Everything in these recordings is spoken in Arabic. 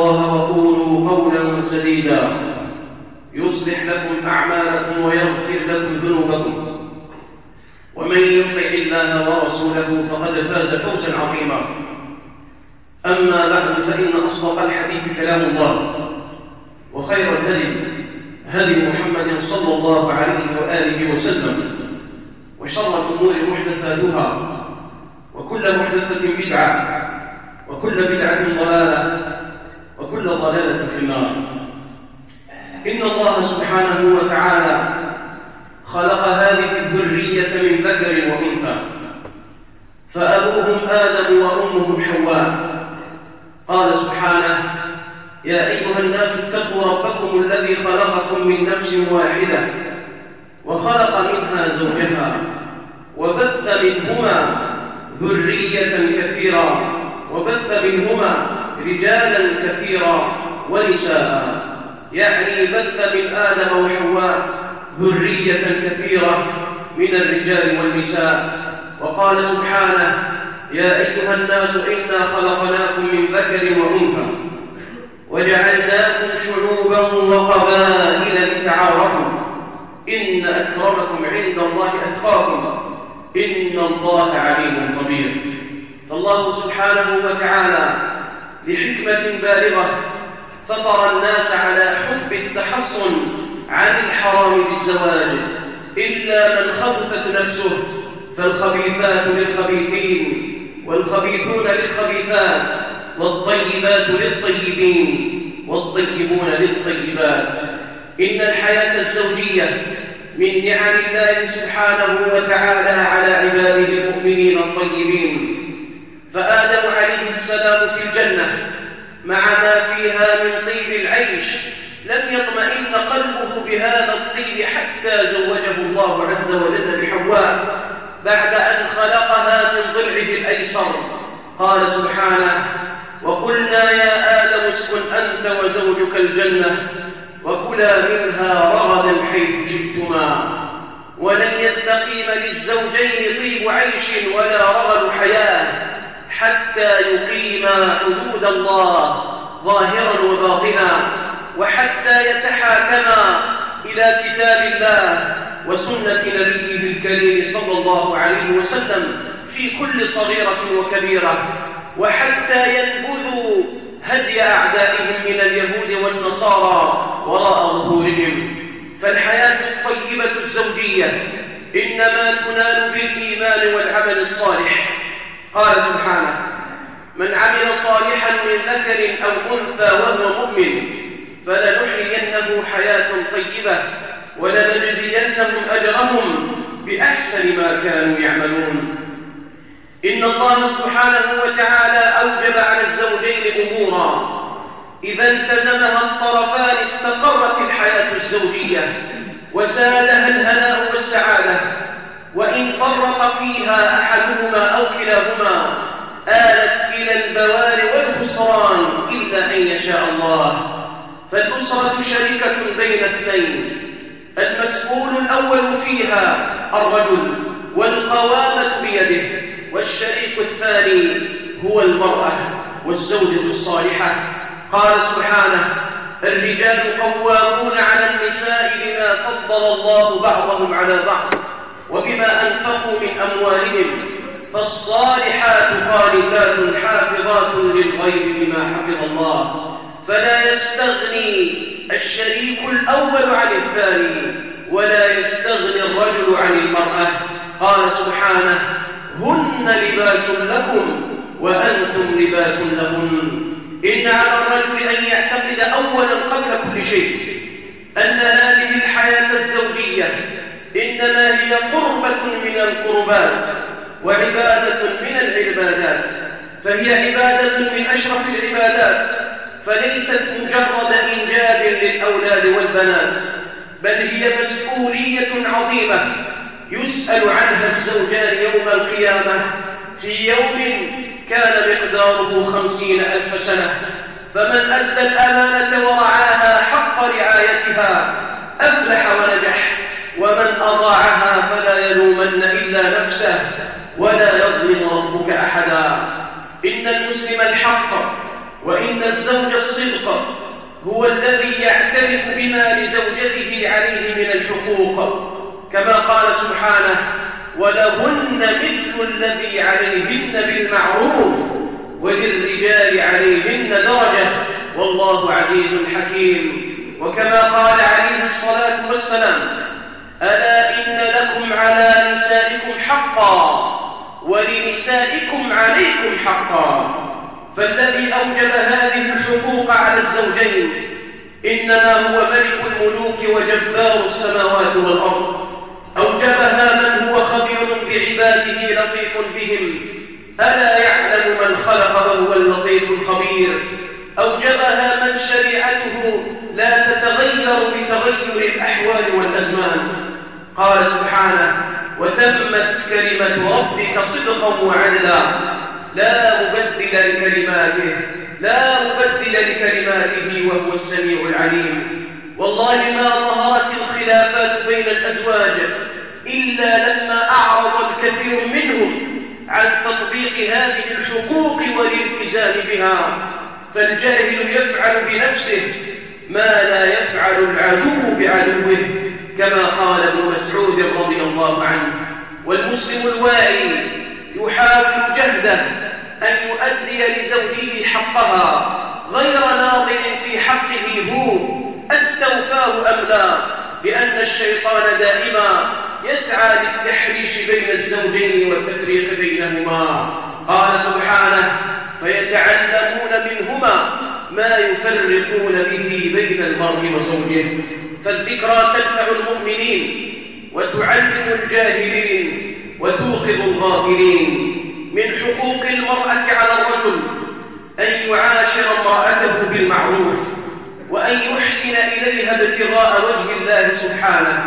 الله وقولوا قولا سديدا. يصلح لكم أعمالكم ويغفر لكم ذنوبكم. ومن يطع الله ورسوله فقد فاز فوزا عظيما. أما بعد فإن أصدق الحديث كلام الله. وخير الهدي هدي محمد صلى الله عليه وآله وسلم. وشر الأمور محدثاتها. وكل محدثة بدعة. وكل بدعة ضلالة. وكل ضلالة في النار. إن الله سبحانه وتعالى خلق هذه الذرية من ذكر وأنثى فأبوهم آدم وأمهم حواء. قال سبحانه يا أيها الناس اتقوا ربكم الذي خلقكم من نفس واحدة وخلق منها زوجها وبث منهما ذرية كثيرا وبث منهما رجالا كثيرا ونساء. يعني بث من آدم وحواء ذرية كثيرة من الرجال والنساء. وقال سبحانه يا أيها الناس إنا خلقناكم من ذكر وأنثى. وجعلناكم شعوبا وقبائل لتعارفوا. إن أكرمكم عند الله أتقاكم. إن الله عليم خبير. فالله سبحانه وتعالى لحكمة بالغة فطر الناس على حب التحصن عن الحرام بالزواج. إلا من خبثت نفسه فالخبيثات للخبيثين والخبيثون للخبيثات والطيبات للطيبين والطيبون للطيبات. إن الحياة الزوجية من نعم الله سبحانه وتعالى على عباده المؤمنين الطيبين فآدم عليه السلام في الجنة مع ما فيها من طيب العيش لم يطمئن قلبه بهذا الطيب حتى زوجه الله عز وجل بحواء بعد أن خلقها من ضلعه الأيسر. قال سبحانه وقلنا يا آدم اسكن أنت وزوجك الجنة وكلا منها رغدا حيث شئتما. ولن يستقيم للزوجين طيب عيش ولا رغد حياة. حتى يقيما حدود الله ظاهرا وباطنا وحتى يتحاكما إلى كتاب الله وسنة نبيه الكريم صلى الله عليه وسلم في كل صغيرة وكبيرة وحتى ينبذوا هدي أعدائهم من اليهود والنصارى وراء ظهورهم. فالحياة الطيبة الزوجية إنما تنال بالإيمان والعمل الصالح. قال سبحانه من عمل صالحا من ذكر أو أنثى وهو مؤمن فلنحيينه حياة طيبة ولنجزينهم أجرهم بأحسن ما كانوا يعملون. إن الله سبحانه وتعالى أوجب على الزوجين أمورا. إذا التزمها الطرفان استقرت الحياة الزوجية وسادها الهناء والسعادة. وإن فرط فيها أحدهما أو كلاهما آلت إلى البوار والخسران إلا أن يشاء الله. فالأسرة شركة بين اثنين المسؤول الأول فيها الرجل والقوامة بيده والشريك الثاني هو المرأة والزوجة الصالحة. قال سبحانه الرجال قوامون على النساء بما فضل الله بعضهم على بعض. وبما أنفقوا من أموالهم فالصالحات قانتات حافظات للغيب بما حفظ الله. فلا يستغني الشريك الأول عن الثاني ولا يستغني الرجل عن المرأة. قال سبحانه هن لباس لكم وأنتم لباس لهن. إن على الرجل أن يعتقد أولا قبل كل شيء أن هذه الحياة الزوجية. إنما هي قربة من القربات وعبادة من العبادات فهي عبادة من أشرف العبادات فليست مجرد إنجاب للأولاد والبنات بل هي مسؤولية عظيمة يسأل عنها الزوجان يوم القيامة في يوم كان مقداره خمسين ألف سنة. فمن أدى الأمانة ورعاها حق رعايتها أفلح ونجح. ومن أضاعها فلا يلومن إلا نفسه ولا يظلم ربك أحدا. إن المسلم الحق وإن الزوج الصدق هو الذي يعترف بما لزوجته عليه من الحقوق. كما قال سبحانه ولهن مثل الذي عليهن بالمعروف وللرجال عليهن درجة. والله عزيز حكيم. وكما قال عليه الصلاة والسلام ألا إن لكم على نسائكم حقا ولنسائكم عليكم حقا. فالذي أوجب هذه الحقوق على الزوجين إنما هو ملك الملوك وجبار السماوات والأرض. أوجبها من هو خبير بعباده لطيف بهم. ألا يعلم من خلق وهو اللطيف الخبير. أوجبها من شريعته لا تتغير بتغير الأحوال والأزمان. قال سبحانه وتمت كلمة ربك صدقا وعدلا. لا مبدل لكلماته لا مبدل لكلماته وهو السميع العليم. والله ما ظهرت الخلافات بين الأزواج إلا لما أعرض الكثير منهم عن تطبيق هذه الحقوق والالتزام بها. فالجاهل يفعل بنفسه ما لا يفعل العدو بعدوه. كما قال ابن مسعود رضي الله عنه والمسلم الواعي يحاول جهده أن يؤدي لزوجه حقها غير ناظر في حقه هو أستوفاه أم لا؟ لأن الشيطان دائما يسعى للتحريش بين الزوجين والتفريق بينهما. قال سبحانه فيتعلمون منهما ما يفرقون به بين المرء وزوجه. فالذكرى تنفع المؤمنين وتعلم الجاهلين وتوقظ الغافلين من حقوق المرأة على الرجل أن يعاشر امرأته بالمعروف وأن يحسن إليها ابتغاء وجه الله سبحانه.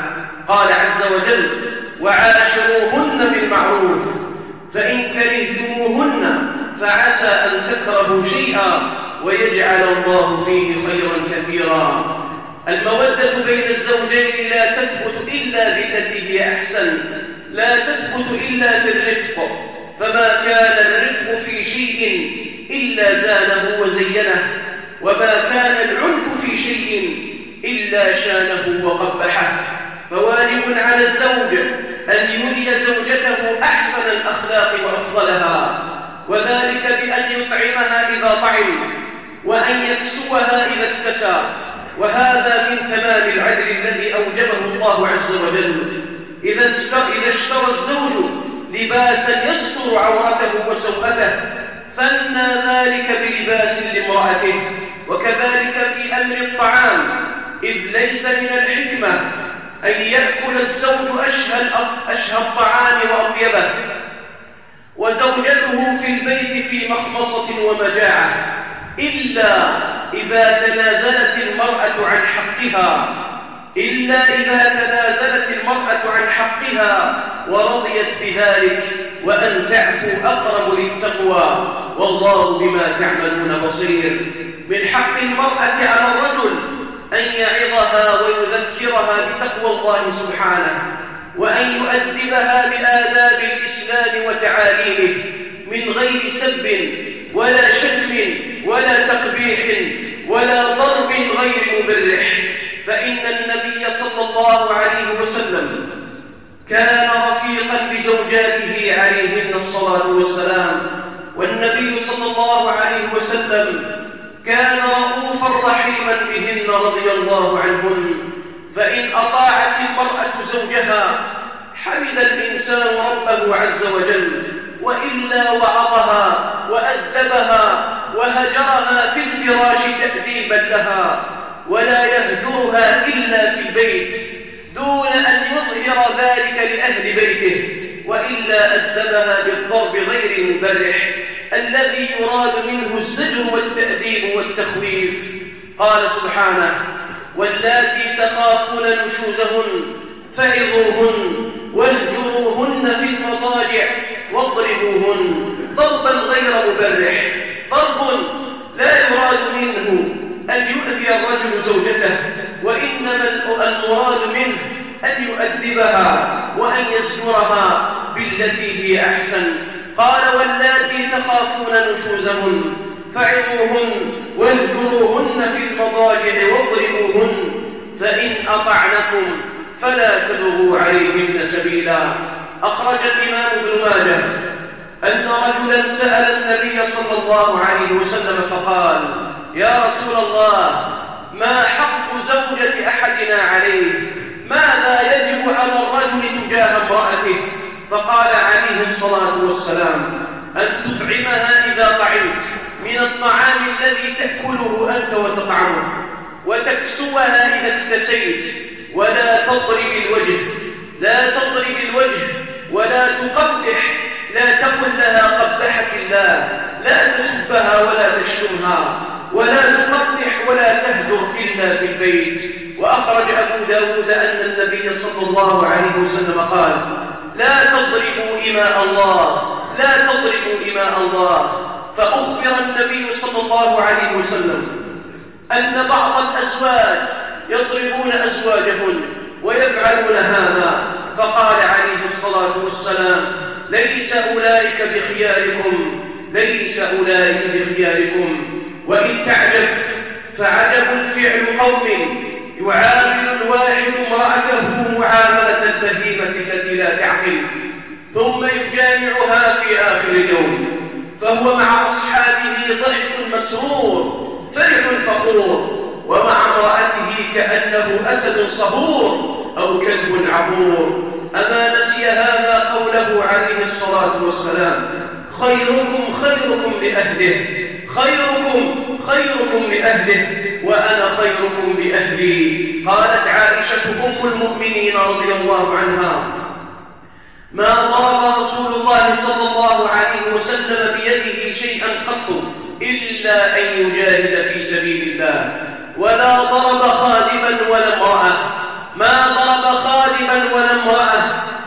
قال عز وجل وعاشروهن بالمعروف فإن كرهتموهن فعسى أن تكرهوا شيئا ويجعل الله فيه خيرا كثيرا. المودة بين الزوجين لا تثبت إلا بالتي هي أحسن. لا تثبت إلا بالرفق فما كان الرفق في شيء إلا زانه وزينه. وما كان العنف في شيء إلا شانه وقبحه. فواجب على الزوج أن يولي زوجته أحسن الأخلاق وأفضلها. وذلك بأن يطعمها إذا طعم وأن يكسوها إذا اكتسى وهذا من تمام العدل الذي أوجبه الله عز وجل. إذا اشترى الزوج لباسا يستر عورته وسوءته فنى ذلك بلباس لامرأته. وكذلك في أمر الطعام إذ ليس من الحكمة أن يأكل الزوج أشهى, أشهى الطعام وأطيبه. وزوجته في البيت في مخمصة ومجاعة. إلا إذا تنازلت المرأة عن حقها إلا إذا تنازلت المرأة عن حقها ورضيت بذلك وأن تعفو أقرب للتقوى. والله بما تعملون بصير. من حق المرأة على الرجل أن يعظها ويذكرها بتقوى الله سبحانه وأن يؤدبها بآداب الإسلام وتعاليمه من غير سب ولا شتم ولا تقبيح ولا ضرب غير مبرح. فإن النبي صلى الله عليه وسلم كان رفيقا بزوجاته عليهن الصلاة والسلام والنبي صلى الله عليه وسلم كان رؤوفا رحيما بهن رضي الله عنهن فإن أطاعت المرأة زوجها حمد الإنسان ربه عز وجل وإلا وعظها وأدبها وهجرها في الفراش تأديبا لها ولا يهجرها إلا في البيت دون أن يظهر ذلك لأهل بيته وإلا أدبها بالضرب غير المبرح الذي يراد منه الزجر والتأديب والتخويف قال سبحانه واللاتي تخافون نشوزهن فعظوهن واهجروهن في المضاجع واضربوهن ضربا غير مبرح ضرب لا يراد منه أن يؤذي الرجل زوجته وإنما المراد منه أن يؤدبها وأن يزجرها بالتي هي أحسن. قال واللاتي تخافون نشوزهن فعظوهن واهجروهن في المضاجع واضربوهن فإن أطعنكم فلا تبغوا عليهن سبيلا. أخرج الإمام ابن ماجه أن رجلا سأل النبي صلى الله عليه وسلم فقال يا رسول الله ما حق زوجة أحدنا عليه؟ ماذا يجب على الرجل تجاه امرأته؟ فقال عليه الصلاة والسلام أن تطعمها إذا طعمت من الطعام الذي تأكله أنت وتطعمه وتكسوها إذا اكتسيت ولا تضرب الوجه لا تضرب الوجه ولا تقبح لا تقل لها قبحك الله لا تسبها ولا تشتمها ولا تقبح ولا تهجر إلا في البيت وأخرج أبو داود أن النبي صلى الله عليه وسلم قال لا تضربوا إماء الله. لا تضربوا إماء الله. فأخبر النبي صلى الله عليه وسلم أن بعض الأزواج يضربون أزواجهن ويفعلون هذا. فقال عليه الصلاة والسلام ليس أولئك بخياركم. ليس أولئك بخياركم. وإن تعجب فعجب فعل قوم. يعامل الواحد امرأته معاملة البهيمة التي لا تعقل. ثم يجامعها في آخر اليوم. فهو مع أصحابه ضحك مسرور فرح فخور. ومع امرأته كأنه أسد صبور أو كلب عبور. أما نسي هذا قوله عليه الصلاة والسلام خيركم خيركم لأهله. خيركم خيركم لأهله وأنا خيركم لأهلي. قالت عائشة أم المؤمنين رضي الله عنها ما ضرب رسول الله صلى الله عليه وسلم بيده شيئا قط إلا أن يجاهد في سبيل الله؟ ولا ضرب خادما ولا امرأة ما ضرب خادما ولا امرأة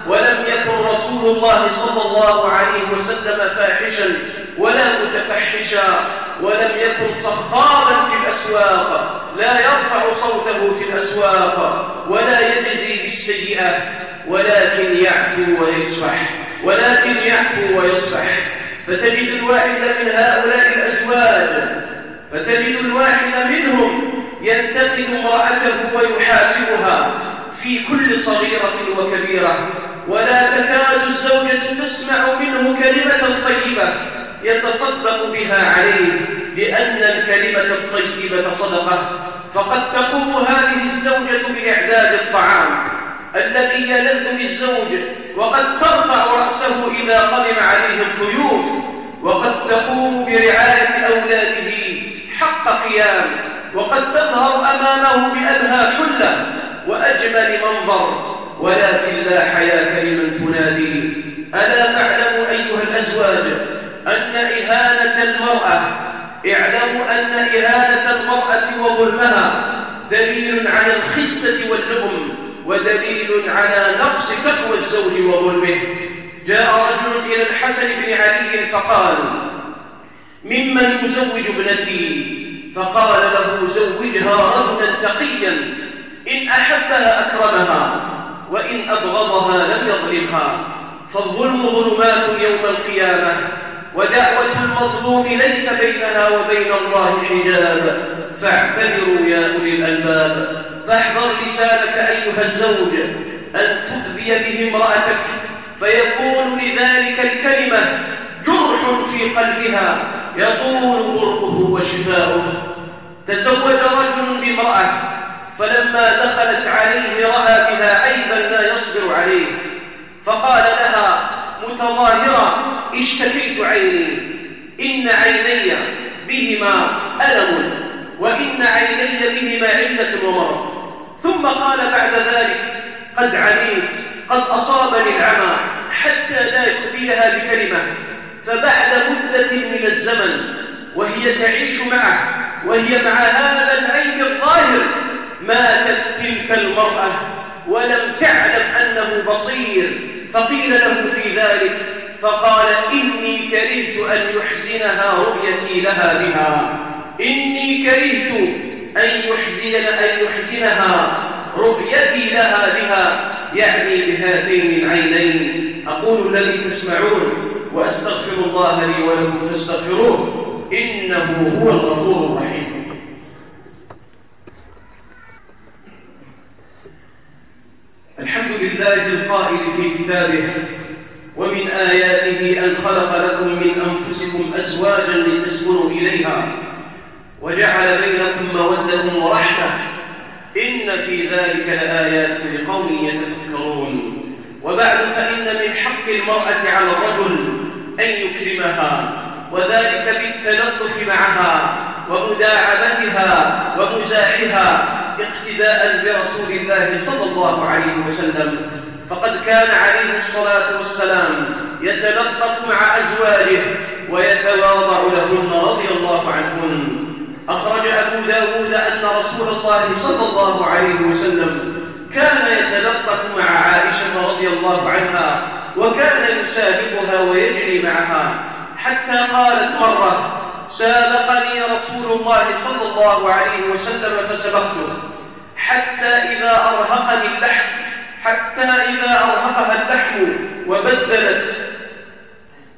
ولم يكن رسول الله صلى الله عليه وسلم فاحشا ولا متفحشا ولم يكن صخابا في الأسواق لا يرفع صوته في الأسواق ولا يجزي بالسيئة ولكن يعفو ويصفح ولكن يعفو ويصفح. فتجد الواحد من هؤلاء الأزواج فتجد الواحد منهم ينتقد امرأته ويحاسبها في كل صغيرة وكبيرة. ولا تكاد الزوجة تسمع منه كلمة طيبة يتصدق بها عليه لأن الكلمة الطيبة صدقة فقد تقوم هذه الزوجة بإعداد الطعام الذي يلذ بالزوج وقد ترفع رأسه إذا قدم عليه الضيوف وقد تقوم برعاية أولاده حق قيام وقد تظهر أمامه بأبهى حلة وأجمل منظر. ولكن لا حياة لمن تنادي ألا تعلموا أيها الأزواج أن إهانة المرأة اعلموا أن إهانة المرأة وظلمها دليل على الخسة واللبم ودليل على نقص تقوى الزوج وظلمه. جاء رجل إلى الحسن بن علي فقال ممن يزوج ابنتي؟ فقال له زوجها رجلا تقيا إن أحبها أكرمها وإن أبغضها لم يظلمها فالظلم ظلمات يوم القيامة. ودعوة المظلوم ليس بينها وبين الله حجاب. فاعتبروا يا أولي الألباب. فاحذر لسانك أيها الزوج أن تؤذي به امرأتك. فيكون لذلك الكلمة جرح في قلبها. يطول برقه وشفاؤه. تزوج رجل بامرأة فلما دخلت عليه رأى بها عيبا لا يصبر عليه. فقال لها متظاهرا اشتكيت عيني. إن عيني بهما ألم وإن عيني بهما علة ومرض. ثم قال بعد ذلك قد علمت قد أصابني العمى حتى لا يخفيها بكلمة. فبعد مدة من الزمن وهي تعيش معه وهي مع هذا العيب الظاهر ماتت تلك المرأة ولم تعلم أنه بصير. فقيل له في ذلك فقال إني كرهت أن يحزنها رؤيتي لها بها. إني كرهت أن يحزن أن يحزنها رؤيتي لها بها يعني بهاتين العينين. أقول الذي تسمعون وأستغفر الله لي ولكم فاستغفروه إنه هو الغفور الرحيم. الحمد لله القائل في كتابه ومن آياته أن خلق لكم من أنفسكم أزواجا لتسكنوا إليها وجعل بينكم مودة ورحمة إن في ذلك لآيات لقوم يتفكرون وبعد فإن من حق المرأة على الرجل أن يكرمها وذلك بالتلطف معها ومداعبتها ومزاحها اقتداء برسول الله صلى الله عليه وسلم. فقد كان عليه الصلاة والسلام يتلطف مع أزواجه ويتواضع لهن رضي الله عنهن. أخرج أبو داود أن رسول الله صلى الله عليه وسلم كان يتلطف مع عائشة رضي الله عنها وكان يسابقها ويجري معها حتى قالت مرة سابقني رسول الله صلى الله عليه وسلم فسبقته. حتى إذا أرهقني اللحم حتى إذا أرهقها اللحم وبذلت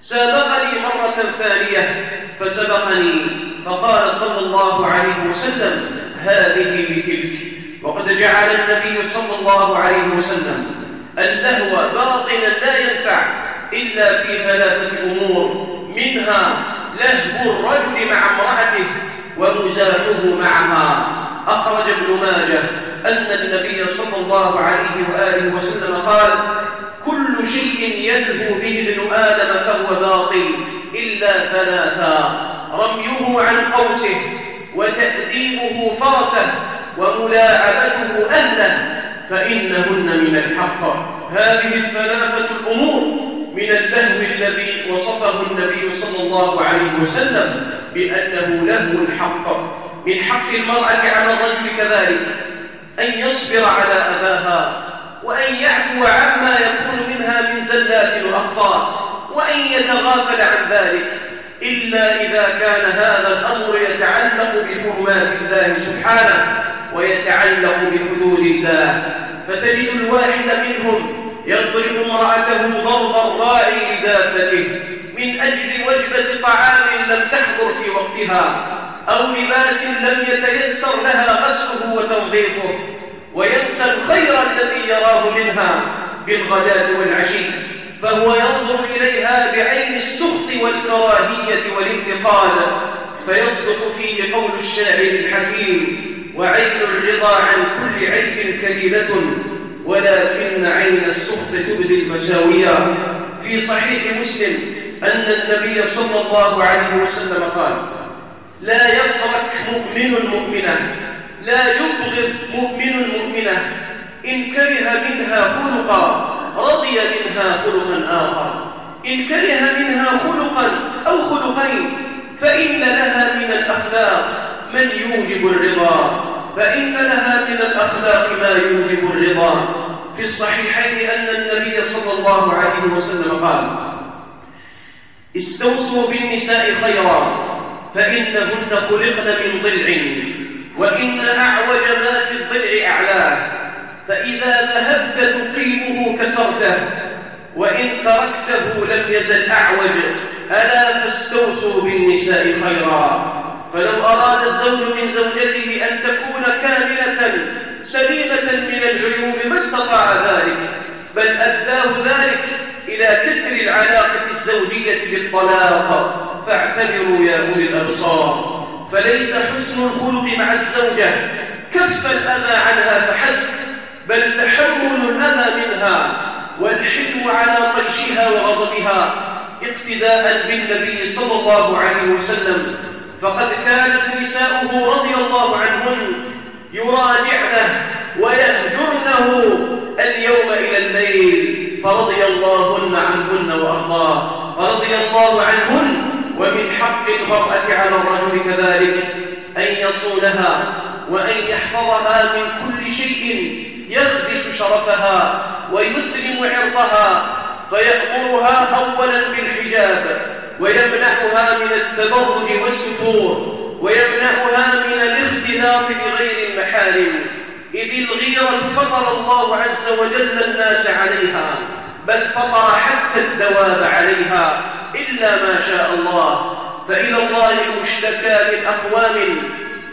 سابقني مرة ثانية فسبقني. فقال صلى الله عليه وسلم هذه بتلك. وقد جعل النبي صلى الله عليه وسلم اللهو باطلا لا ينفع إلا في ثلاثة أمور منها لهو الرجل مع امرأته ومزاحه معها. أخرج ابن ماجه أن النبي صلى الله عليه وآله وسلم قال كل شيء يلهو به ابن آدم فهو باطل إلا ثلاثا رميه عن قوسه وتأديبه فرسه وملاعبته أهله فإنهن من الحق. هذه الثلاثة الأمور من اللهو الذي وصفه النبي صلى الله عليه وسلم بأنه لهو الحق. من حق المرأة على الرجل كذلك. أن يصبر على أباها وأن يعفو عما يكون منها من زلات وأخطاء وأن يتغافل عن ذلك. إلا إذا كان هذا الأمر يتعلق بحرمات الله سبحانه ويتعلق بحدود الله. فتجد الواحد منهم يضرب امرأته ضرب الراعي لدابته من أجل وجبة طعام لم تحضر في وقتها أو لباس لم يتيسر لها غسله وتنظيفه وينسى الخير الذي يراه منها بالغداة والعشي. فهو ينظر إليها بعين السخط والكراهية والانتقاد فيصدق فيه قول الشاعر الحكيم وعين الرضا عن كل عيب كليلة ولكن عين السخط تبدي المساوية. في صحيح مسلم أن النبي صلى الله عليه وسلم قال لا يترك مؤمن مؤمنة لا يبغض مؤمن مؤمنة إن كره منها خلقا رضي منها خلقا آخر. إن كره منها خلقا أو خلقين فإن لها من الأخلاق من يوجب الرضا. فإن لها من الأخلاق ما يوجب الرضا. في الصحيحين أن النبي صلى الله عليه وسلم قال استوصوا بالنساء خيرا فإنهن خلقن من ضلع وإن أعوج ما في الضلع أعلاه فإذا ذهبت تقيمه كسرته وإن تركته لم يزل أعوج ألا فاستوصوا بالنساء خيرا. فلو أراد الزوج من زوجته أن تكون كاملة سليمة من العيوب ما استطاع ذلك بل أداه ذلك إلى كسر العلاقة الزوجية بالطلاق. فاعتبروا يا أولي الأبصار فليس حسن الخلق مع الزوجة. كف الأذى عنها فحسب بل تحمل الأذى منها والحلم على طيشها وغضبها. اقتداء بالنبي صلى الله عليه وسلم. فقد كانت نساؤه رضي الله عنهن يراجعنه ويهجرنه اليوم إلى الليل فرضي اللهن عنهن وأرضاه. فرضي الله عنهن ومن حق المرأة على الرجل كذلك. أن يصونها وأن يحفظها من كل شيء يخدش شرفها ويسلم عرضها فيأمرها أولا بالحجاب ويمنعها من التبرج والستور ويمنعها من الاختلاط بغير المحارم. إذ الغيرة فطر الله عز وجل الناس عليها بل فطر حتى الدواب عليها إلا ما شاء الله. فإلى الله المشتكى من أقوام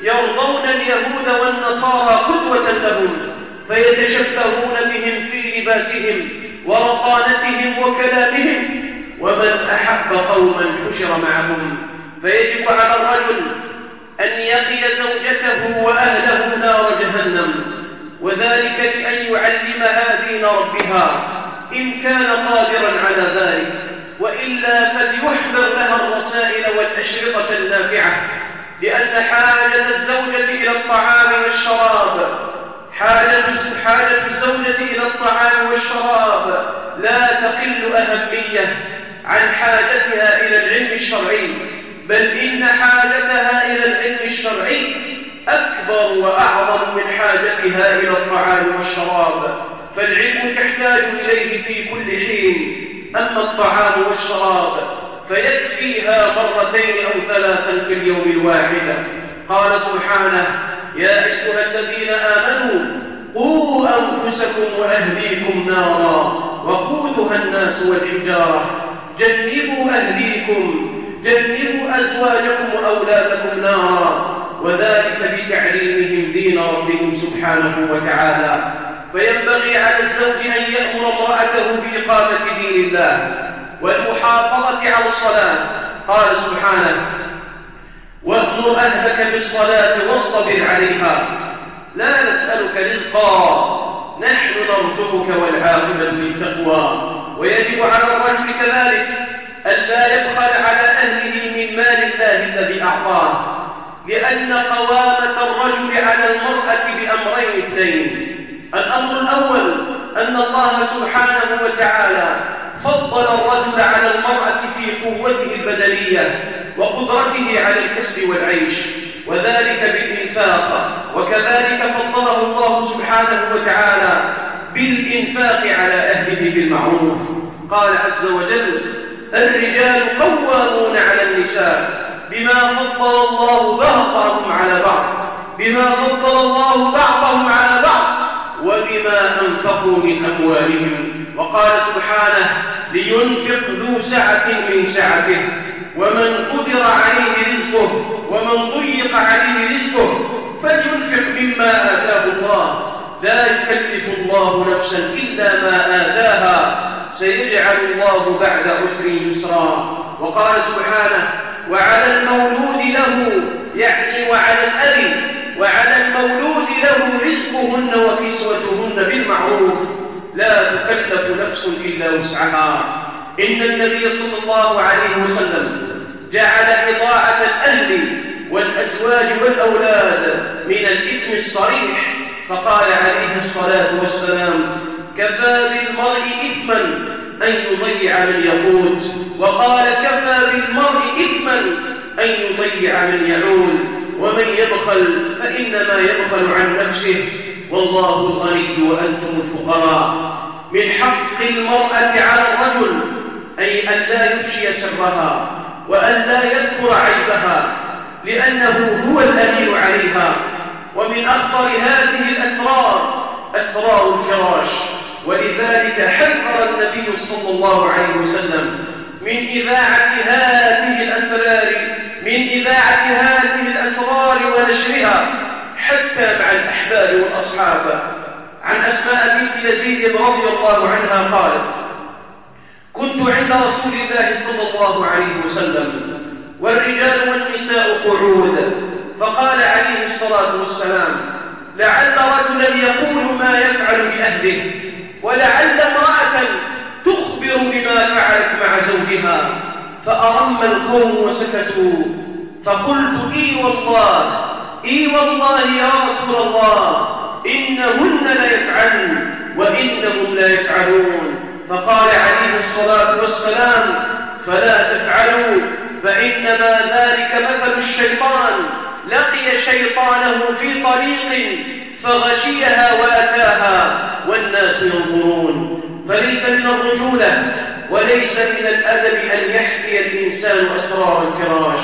يرضون اليهود والنصارى قدوة لهم فيتشبهون بهم في لباسهم ورقانتهم وكلامهم ومن أحب قوما حشر معهم. فيجب على الرجل أن يقي زوجته وأهله نار جهنم. وذلك بأن يعلمها دين ربها إن كان قادرا على ذلك وإلا فليحضر لها الرسائل والأشرطة النافعة لأن حاجة الزوجة إلى الطعام والشراب حاجة, حاجة الزوجة إلى الطعام والشراب لا تقل أهمية عن حاجتها إلى العلم الشرعي بل إن حاجتها إلى العلم الشرعي أكبر وأعظم من حاجتها إلى الطعام والشراب. فالعلم تحتاج إليه في كل حين. أما الطعام والشراب فيكفيها مرتين أو ثلاثا في اليوم الواحد. قال سبحانه يا أيها الذين آمنوا قوا أنفسكم وأهليكم نارا وقودها الناس والحجارة. جنبوا أهليكم جنبوا أزواجكم وأولادكم نارا. وذلك بتعليمهم دين ربهم سبحانه وتعالى. فينبغي على الزوج أن يأمر امرأته بإقامة دين الله والمحافظة على الصلاة. قال سبحانه وأمر أهلك بالصلاة واصطبر عليها. لا نسألك رزقا. نحن نرزقك والعاقبة للتقوى. ويجب على الرجل كذلك ألا يبخل على أهله من مال الله الذي أعطاه. لأن قوامة الرجل على المرأة بأمرين اثنين. الأمر الأول أن الله سبحانه وتعالى فضل الرجل على المرأة في قوته البدنية وقدرته على الكسب والعيش وذلك بالإنفاق. وكذلك فضله الله سبحانه وتعالى بالإنفاق على أهله بالمعروف. قال عز وجل الرجال قوامون على النساء. بما فضل الله بعضهم على بعض بما فضل الله بعضهم على بعض وبما أنفقوا من أموالهم. وقال سبحانه لينفق ذو سعة من سعته ومن قدر عليه رزقه ومن ضيق عليه رزقه فلينفق مما آتاه الله. لا يكلف الله نفسا إلا ما آتاها سيجعل الله بعد عسر يسرا. وقال سبحانه وعلى المولود له يعني وعلى الأب وعلى المولود له رزقهن وكسوتهن بالمعروف. لا تكلف نفس إلا وسعها. إن النبي صلى الله عليه وسلم جعل إضاعة الأهل والأزواج والأولاد من الإثم الصريح فقال عليه الصلاة والسلام كفى بالمرء إثما أن يضيع من يقوت وقال كفى بالمرء إثما أن يضيع من يعول. ومن يبخل فإنما يبخل عن نفسه. والله الغني وأنتم الفقراء. من حق المرأة على الرجل أي أن لا يفشي سرها وأن لا يذكر عيبها لأنه هو الأمين عليها. ومن أخطر هذه الأسرار أسرار الفراش. ولذلك حذر النبي صلى الله عليه وسلم من إذاعة هذه الأسرار من إذاعة هذه الأسرار ونشرها حتى مع الأحباب والأصحاب. عن أسماء بنت يزيد رضي الله عنها قالت كنت عند رسول الله صلى الله عليه وسلم والرجال والنساء قعود فقال عليه الصلاة والسلام لعل رجلا يقول ما يفعل بأهله ولعل امرأة تخبر بما فعلت مع زوجها فأرم القوم وسكتوا فقلت إي والله إي والله يا رسول الله إنهن ليفعلن وإنهم لا يفعلون. فقال عليه الصلاة والسلام فلا تفعلوا فإنما ذلك مثل الشيطان لقي شيطانه في طريق فغشيها وأتاها والناس ينظرون. فليس من الرجولة وليس من الأدب أن يحكي الإنسان أسرار الفراش.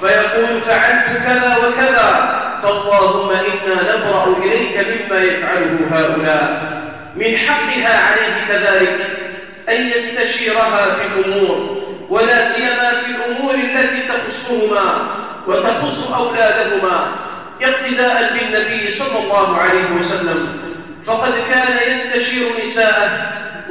فيقول فعلت كذا وكذا فاللهم إنا نبرأ إليك مما يفعله هؤلاء. من حقها عليه كذلك أن يستشيرها في الأمور ولا سيما في الأمور التي تخصهما وتخص أولادهما. اقتداء بالنبي صلى الله عليه وسلم. فقد كان يستشير نساءه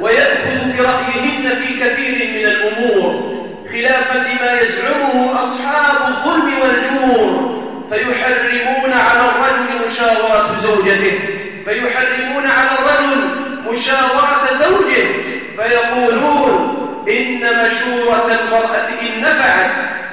ويأخذ برأيهن في كثير من الأمور خلافا لما يزعمه أصحاب الظلم والجور. فيحرمون على الرجل مشاورة زوجته فيحرمون على الرجل مشاورة زوجه. فيقولون إن مشورة المرأة إن نفعت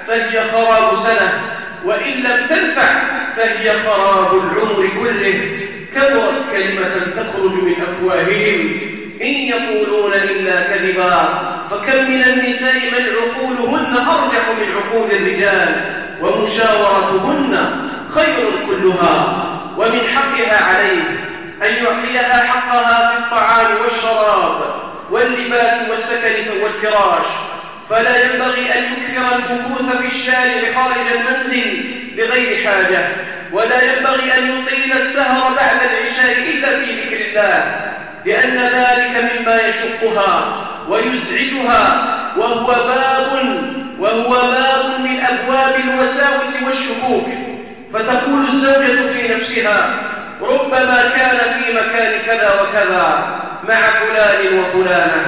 فهي خراب سنة. وإن لم تنفع فهي خراب العمر كله. كبرت كلمة تخرج من أفواههم. إن يقولون إلا كذبا. فكم من النساء من عقولهن أرجح من عقول الرجال ومشاورتهن خير كلها. ومن حقها عليه أن يعطيها حقها في الطعام والشراب واللباس والسكن والفراش. فلا ينبغي أن يكثر المكوث في الشارع خارج المنزل بغير حاجة ولا ينبغي أن يطيل السهر بعد العشاء إلا في ذكر الله لأن ذلك مما يشقها ويزعجها وهو باب وهو باب من أبواب الوساوس والشكوك. فتقول الزوجة في نفسها ربما كان في مكان كذا وكذا مع فلان وفلانة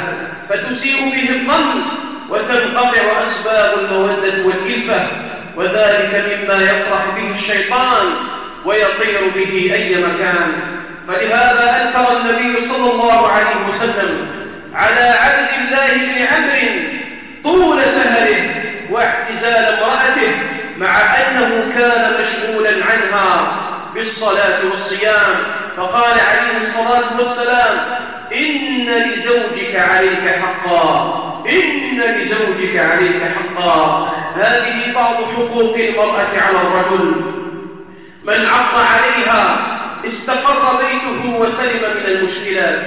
فتسيء به الظن وتنقطع أسباب المودة والإلفة. وذلك مما يفرح به الشيطان ويطير به أي مكان. فلهذا أنكر النبي صلى الله عليه وسلم على عبد الله بن عمرو طول سهره واعتزال امرأته مع أنه كان مشغولا عنها بالصلاة والصيام. فقال عليه الصلاة والسلام إن لزوجك عليك حقا إن لزوجك عليك حقا. هذه بعض حقوق المرأة على الرجل. من عق عليها استقر بيته وسلم من المشكلات.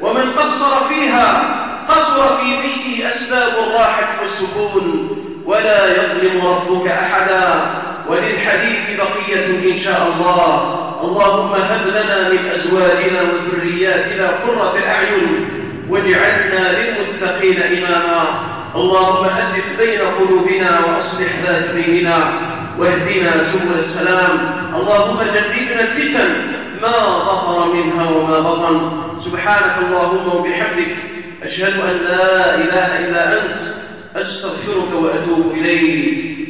ومن قصر فيها قصر في بيته أسباب الراحة والسكون. ولا يظلم ربك أحدا. وللحديث بقية إن شاء الله. اللهم هب لنا من أزواجنا وذرياتنا قرة أعين. واجعلنا للمتقين إماما. اللهم ألف بين قلوبنا وأصلح ذات بيننا واهدنا سبل السلام. اللهم جنبنا الفتن ما ظهر منها وما بطن. سبحانك اللهم وبحمدك أشهد أن لا إله إلا أنت أستغفرك وأتوب إليك.